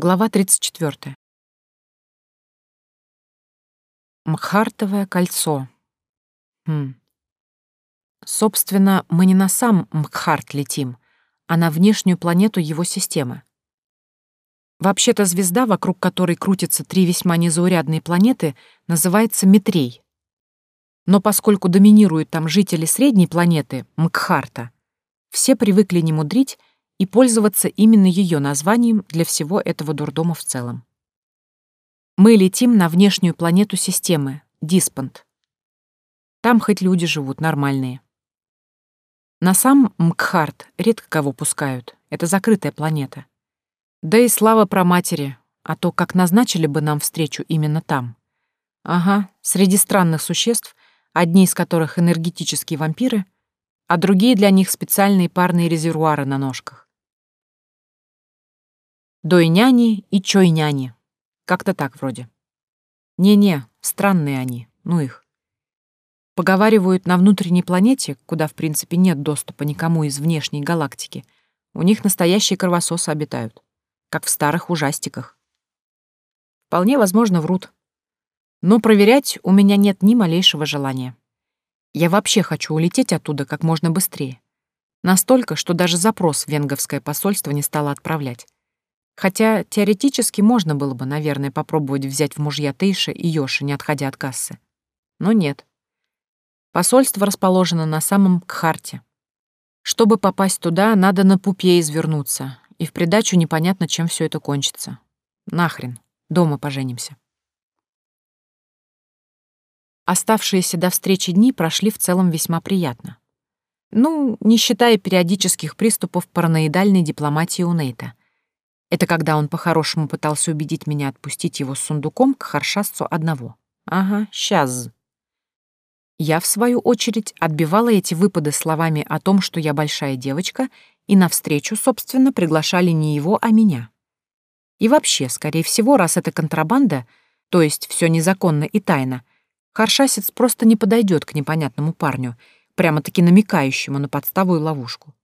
Глава 34. Мхартовое кольцо. Хм. Собственно, мы не на сам Мхарт летим, а на внешнюю планету его системы. Вообще-то звезда, вокруг которой крутятся три весьма незаурядные планеты, называется Митрей. Но поскольку доминируют там жители средней планеты, Мкхарта, все привыкли не мудрить и пользоваться именно ее названием для всего этого дурдома в целом. Мы летим на внешнюю планету системы, Диспант. Там хоть люди живут нормальные. На сам Мкхарт редко кого пускают, это закрытая планета. Да и слава про матери, а то как назначили бы нам встречу именно там. Ага, среди странных существ, одни из которых энергетические вампиры, а другие для них специальные парные резервуары на ножках. Дойняни и чойняни. Как-то так вроде. Не-не, странные они, ну их. Поговаривают, на внутренней планете, куда в принципе нет доступа никому из внешней галактики, у них настоящие кровососы обитают, как в старых ужастиках. Вполне возможно, врут. Но проверять у меня нет ни малейшего желания. Я вообще хочу улететь оттуда как можно быстрее. Настолько, что даже запрос в венговское посольство не стало отправлять. Хотя теоретически можно было бы, наверное, попробовать взять в мужья Тейша и Йоши, не отходя от кассы. Но нет. Посольство расположено на самом Кхарте. Чтобы попасть туда, надо на пупе извернуться, и в придачу непонятно, чем все это кончится. Нахрен. Дома поженимся. Оставшиеся до встречи дни прошли в целом весьма приятно. Ну, не считая периодических приступов параноидальной дипломатии у Нейта. Это когда он по-хорошему пытался убедить меня отпустить его с сундуком к харшасцу одного. Ага, сейчас. Я, в свою очередь, отбивала эти выпады словами о том, что я большая девочка, и навстречу, собственно, приглашали не его, а меня. И вообще, скорее всего, раз это контрабанда, то есть все незаконно и тайно, харшасец просто не подойдет к непонятному парню, прямо-таки намекающему на подставу и ловушку.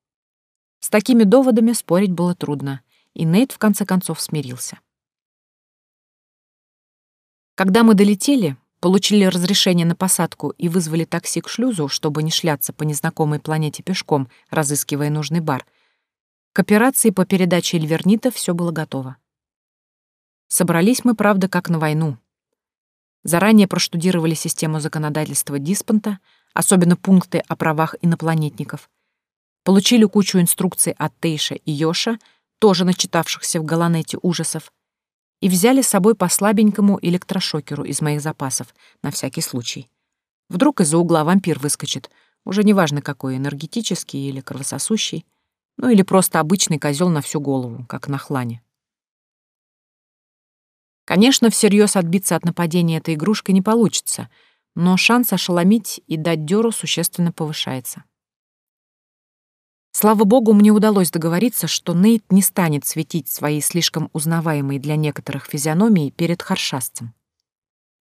С такими доводами спорить было трудно — и Нейт в конце концов смирился. Когда мы долетели, получили разрешение на посадку и вызвали такси к шлюзу, чтобы не шляться по незнакомой планете пешком, разыскивая нужный бар, к операции по передаче Эльвернита все было готово. Собрались мы, правда, как на войну. Заранее проштудировали систему законодательства Диспонта, особенно пункты о правах инопланетников, получили кучу инструкций от Тейша и Йоша — тоже начитавшихся в Галанете ужасов, и взяли с собой по слабенькому электрошокеру из моих запасов, на всякий случай. Вдруг из-за угла вампир выскочит, уже неважно какой, энергетический или кровососущий, ну или просто обычный козел на всю голову, как на хлане. Конечно, всерьез отбиться от нападения этой игрушкой не получится, но шанс ошеломить и дать дёру существенно повышается. Слава богу, мне удалось договориться, что Нейт не станет светить своей слишком узнаваемой для некоторых физиономией перед харшасцем.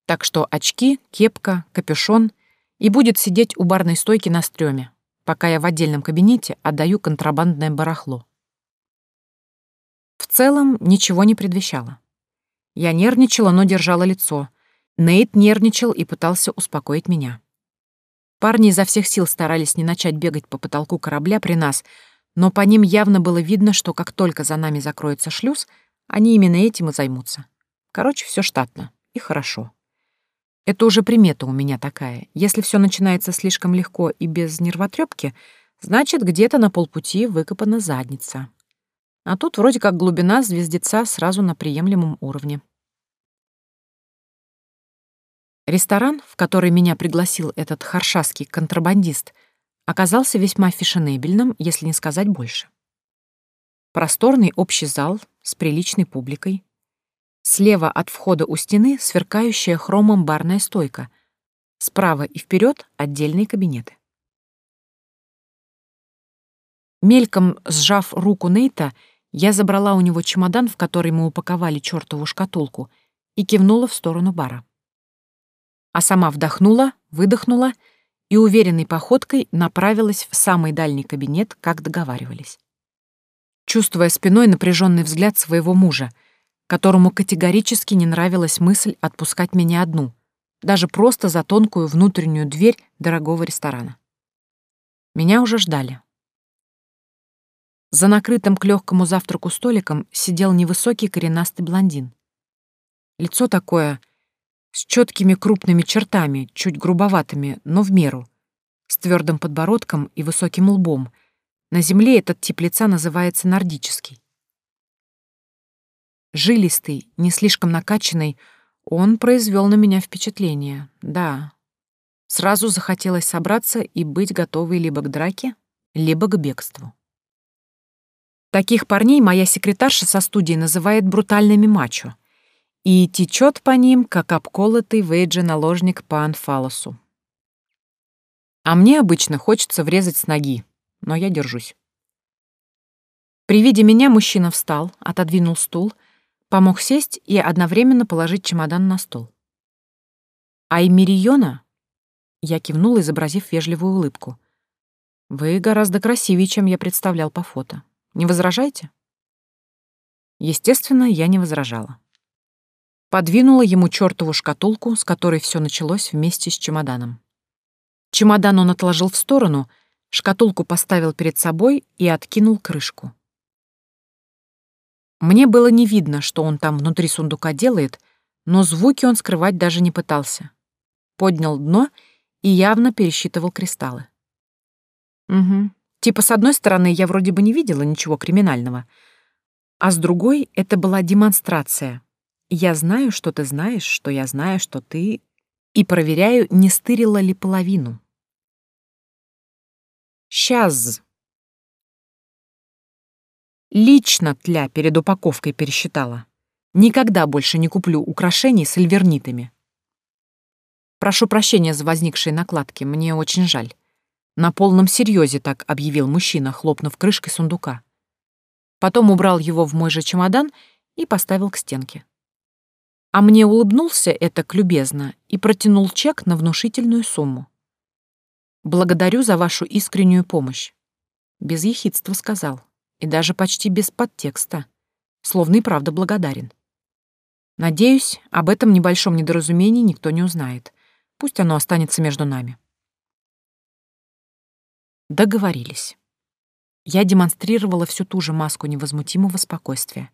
Так что очки, кепка, капюшон и будет сидеть у барной стойки на стреме, пока я в отдельном кабинете отдаю контрабандное барахло. В целом ничего не предвещало. Я нервничала, но держала лицо. Нейт нервничал и пытался успокоить меня. Парни изо всех сил старались не начать бегать по потолку корабля при нас, но по ним явно было видно, что как только за нами закроется шлюз, они именно этим и займутся. Короче, все штатно и хорошо. Это уже примета у меня такая. Если все начинается слишком легко и без нервотрепки, значит, где-то на полпути выкопана задница. А тут вроде как глубина звездеца сразу на приемлемом уровне. Ресторан, в который меня пригласил этот харшасский контрабандист, оказался весьма фешенебельным, если не сказать больше. Просторный общий зал с приличной публикой. Слева от входа у стены сверкающая хромом барная стойка. Справа и вперед отдельные кабинеты. Мельком сжав руку Нейта, я забрала у него чемодан, в который мы упаковали чертову шкатулку, и кивнула в сторону бара а сама вдохнула, выдохнула и уверенной походкой направилась в самый дальний кабинет, как договаривались. Чувствуя спиной напряженный взгляд своего мужа, которому категорически не нравилась мысль отпускать меня одну, даже просто за тонкую внутреннюю дверь дорогого ресторана. Меня уже ждали. За накрытым к легкому завтраку столиком сидел невысокий коренастый блондин. Лицо такое с четкими крупными чертами, чуть грубоватыми, но в меру, с твердым подбородком и высоким лбом. На земле этот тип лица называется нордический. Жилистый, не слишком накачанный, он произвел на меня впечатление, да. Сразу захотелось собраться и быть готовой либо к драке, либо к бегству. Таких парней моя секретарша со студии называет брутальными мачо и течет по ним, как обколотый вейджи-наложник по анфалосу. А мне обычно хочется врезать с ноги, но я держусь. При виде меня мужчина встал, отодвинул стул — Помог сесть и одновременно положить чемодан на стол. «Аймириона?» Я кивнула, изобразив вежливую улыбку. «Вы гораздо красивее, чем я представлял по фото. Не возражаете?» Естественно, я не возражала. Подвинула ему чертову шкатулку, с которой все началось вместе с чемоданом. Чемодан он отложил в сторону, шкатулку поставил перед собой и откинул крышку. Мне было не видно, что он там внутри сундука делает, но звуки он скрывать даже не пытался. Поднял дно и явно пересчитывал кристаллы. Угу. Типа, с одной стороны, я вроде бы не видела ничего криминального, а с другой — это была демонстрация. Я знаю, что ты знаешь, что я знаю, что ты... И проверяю, не стырила ли половину. «Сейчас», Лично тля перед упаковкой пересчитала. Никогда больше не куплю украшений с альвернитами. Прошу прощения за возникшие накладки, мне очень жаль. На полном серьезе так объявил мужчина, хлопнув крышкой сундука. Потом убрал его в мой же чемодан и поставил к стенке. А мне улыбнулся это любезно и протянул чек на внушительную сумму. «Благодарю за вашу искреннюю помощь», — без ехидства сказал и даже почти без подтекста, словно и правда благодарен. Надеюсь, об этом небольшом недоразумении никто не узнает. Пусть оно останется между нами. Договорились. Я демонстрировала всю ту же маску невозмутимого спокойствия.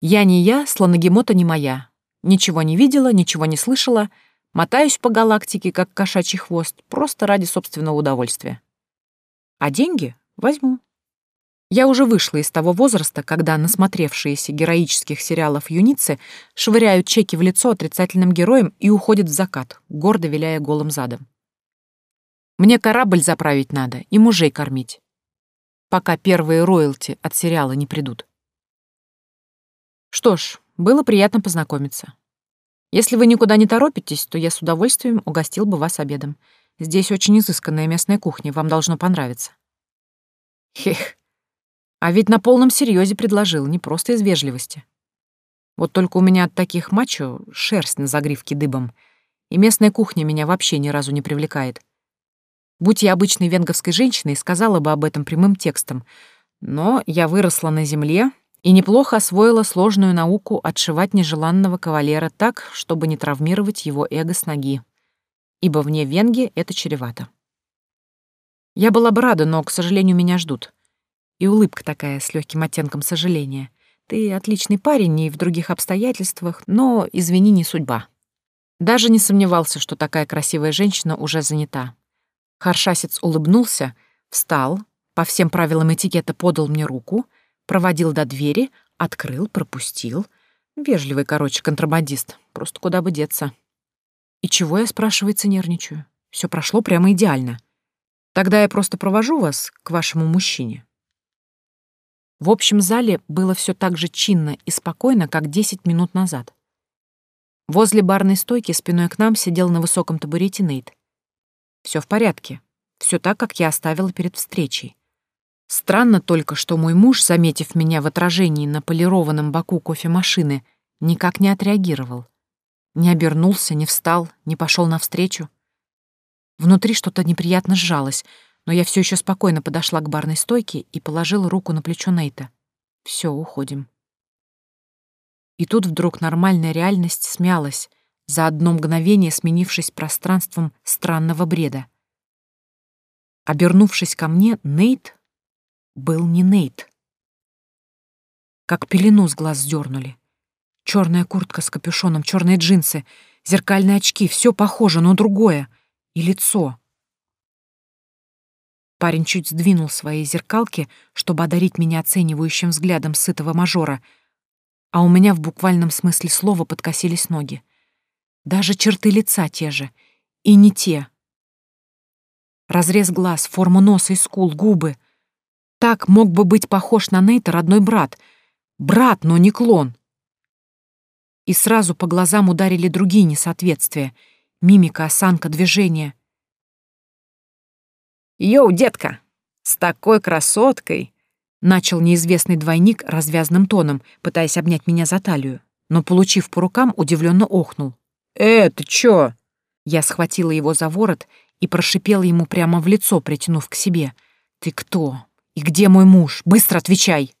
Я не я, слоногемота не моя. Ничего не видела, ничего не слышала, мотаюсь по галактике, как кошачий хвост, просто ради собственного удовольствия. А деньги возьму. Я уже вышла из того возраста, когда насмотревшиеся героических сериалов юницы швыряют чеки в лицо отрицательным героям и уходят в закат, гордо виляя голым задом. Мне корабль заправить надо и мужей кормить, пока первые роялти от сериала не придут. Что ж, было приятно познакомиться. Если вы никуда не торопитесь, то я с удовольствием угостил бы вас обедом. Здесь очень изысканная местная кухня, вам должно понравиться. Хех, а ведь на полном серьезе предложил, не просто из вежливости. Вот только у меня от таких мачо шерсть на загривке дыбом, и местная кухня меня вообще ни разу не привлекает. Будь я обычной венговской женщиной, сказала бы об этом прямым текстом, но я выросла на земле и неплохо освоила сложную науку отшивать нежеланного кавалера так, чтобы не травмировать его эго с ноги, ибо вне венги это чревато. Я была бы рада, но, к сожалению, меня ждут и улыбка такая с легким оттенком сожаления. Ты отличный парень и в других обстоятельствах, но, извини, не судьба. Даже не сомневался, что такая красивая женщина уже занята. Харшасец улыбнулся, встал, по всем правилам этикета подал мне руку, проводил до двери, открыл, пропустил. Вежливый, короче, контрабандист. Просто куда бы деться. И чего я, спрашивается, нервничаю? Все прошло прямо идеально. Тогда я просто провожу вас к вашему мужчине. В общем зале было все так же чинно и спокойно, как 10 минут назад. Возле барной стойки спиной к нам сидел на высоком табурете Нейт. Все в порядке. Все так, как я оставила перед встречей. Странно только, что мой муж, заметив меня в отражении на полированном боку кофемашины, никак не отреагировал. Не обернулся, не встал, не пошел навстречу. Внутри что-то неприятно сжалось — но я все еще спокойно подошла к барной стойке и положила руку на плечо Нейта. Все, уходим. И тут вдруг нормальная реальность смялась, за одно мгновение сменившись пространством странного бреда. Обернувшись ко мне, Нейт был не Нейт. Как пелену с глаз сдернули. Черная куртка с капюшоном, черные джинсы, зеркальные очки — все похоже, но другое. И лицо. Парень чуть сдвинул свои зеркалки, чтобы одарить меня оценивающим взглядом сытого мажора, а у меня в буквальном смысле слова подкосились ноги. Даже черты лица те же, и не те. Разрез глаз, форма носа и скул, губы. Так мог бы быть похож на Нейта родной брат. Брат, но не клон. И сразу по глазам ударили другие несоответствия. Мимика, осанка, движение — «Йоу, детка, с такой красоткой!» Начал неизвестный двойник развязным тоном, пытаясь обнять меня за талию, но, получив по рукам, удивленно охнул. «Э, ты чё?» Я схватила его за ворот и прошипела ему прямо в лицо, притянув к себе. «Ты кто? И где мой муж? Быстро отвечай!»